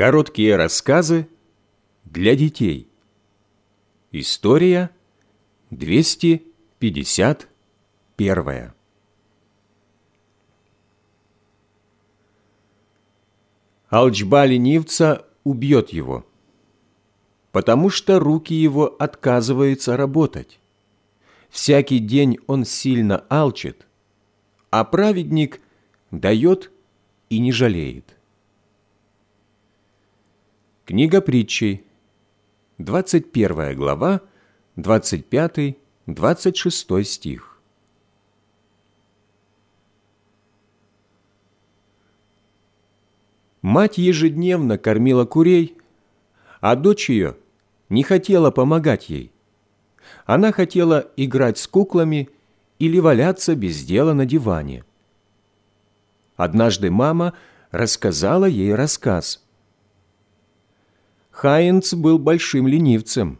Короткие рассказы для детей. История 251. Алчба ленивца убьет его, потому что руки его отказываются работать. Всякий день он сильно алчит, а праведник дает и не жалеет. Книга притчей, 21 глава, 25-26 стих. Мать ежедневно кормила курей, а дочь ее не хотела помогать ей. Она хотела играть с куклами или валяться без дела на диване. Однажды мама рассказала ей рассказ – Хайнц был большим ленивцем.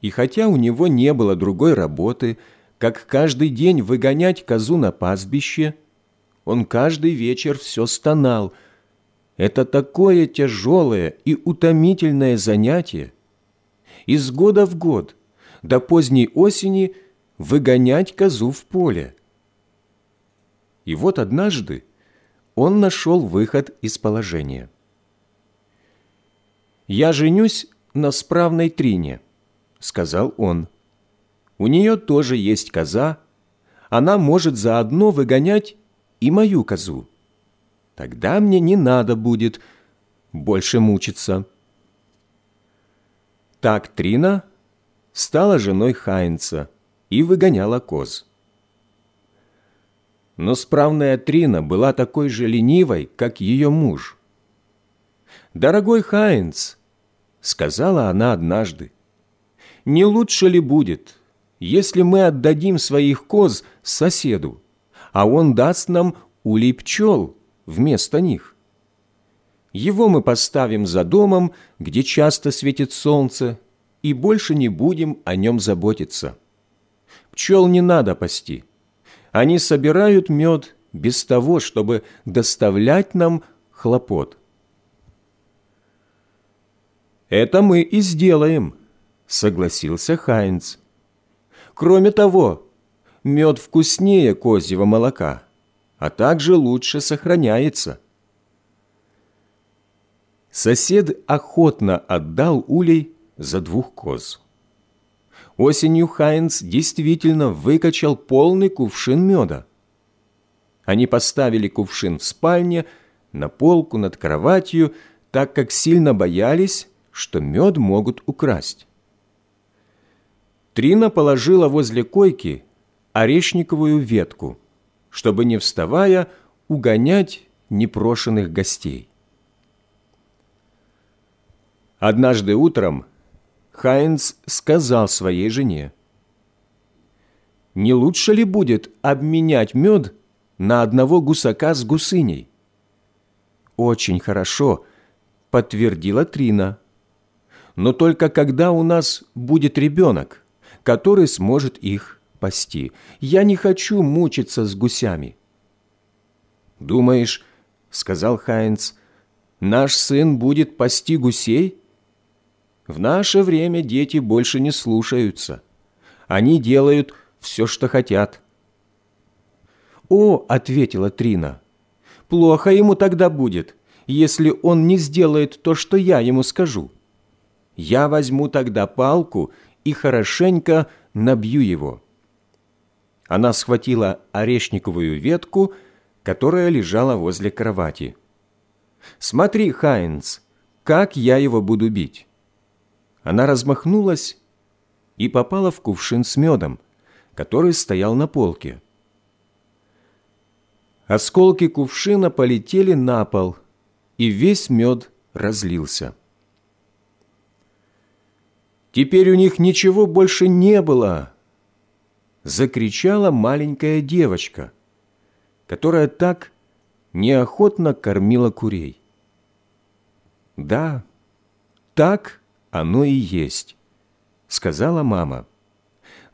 И хотя у него не было другой работы, как каждый день выгонять козу на пастбище, он каждый вечер все стонал. Это такое тяжелое и утомительное занятие. Из года в год, до поздней осени, выгонять козу в поле. И вот однажды он нашел выход из положения. «Я женюсь на справной Трине», — сказал он. «У нее тоже есть коза. Она может заодно выгонять и мою козу. Тогда мне не надо будет больше мучиться». Так Трина стала женой Хайнца и выгоняла коз. Но справная Трина была такой же ленивой, как ее муж – «Дорогой Хайнц», — сказала она однажды, «не лучше ли будет, если мы отдадим своих коз соседу, а он даст нам улей пчел вместо них? Его мы поставим за домом, где часто светит солнце, и больше не будем о нем заботиться. Пчел не надо пасти. Они собирают мед без того, чтобы доставлять нам хлопот». «Это мы и сделаем», — согласился Хайнц. «Кроме того, мед вкуснее козьего молока, а также лучше сохраняется». Сосед охотно отдал улей за двух коз. Осенью Хайнц действительно выкачал полный кувшин меда. Они поставили кувшин в спальне, на полку над кроватью, так как сильно боялись, что мед могут украсть. Трина положила возле койки орешниковую ветку, чтобы, не вставая, угонять непрошенных гостей. Однажды утром Хайнц сказал своей жене, «Не лучше ли будет обменять мед на одного гусака с гусыней?» «Очень хорошо», — подтвердила Трина но только когда у нас будет ребенок, который сможет их пасти. Я не хочу мучиться с гусями». «Думаешь, — сказал Хайнц, — наш сын будет пасти гусей?» В наше время дети больше не слушаются. Они делают все, что хотят. «О, — ответила Трина, — плохо ему тогда будет, если он не сделает то, что я ему скажу я возьму тогда палку и хорошенько набью его». Она схватила орешниковую ветку, которая лежала возле кровати. «Смотри, Хайнц, как я его буду бить!» Она размахнулась и попала в кувшин с медом, который стоял на полке. Осколки кувшина полетели на пол, и весь мед разлился. Теперь у них ничего больше не было!» Закричала маленькая девочка, которая так неохотно кормила курей. «Да, так оно и есть», — сказала мама.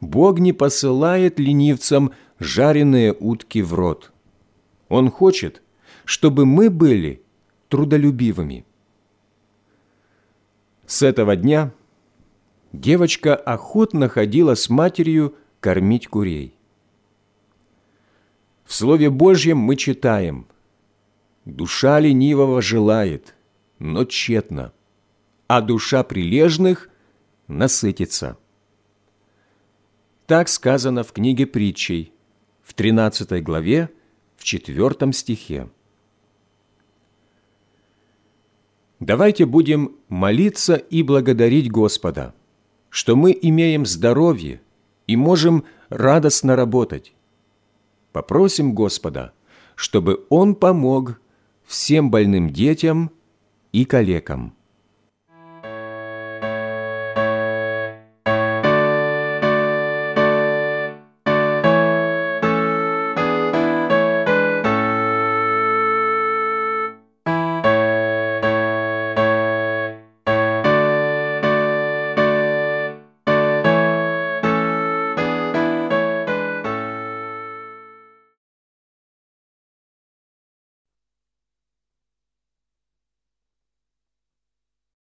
«Бог не посылает ленивцам жареные утки в рот. Он хочет, чтобы мы были трудолюбивыми. С этого дня девочка охотно ходила с матерью кормить курей. В Слове Божьем мы читаем «Душа ленивого желает, но тщетно, а душа прилежных насытится». Так сказано в книге притчей, в 13 главе, в 4 стихе. Давайте будем молиться и благодарить Господа, что мы имеем здоровье и можем радостно работать. Попросим Господа, чтобы Он помог всем больным детям и калекам.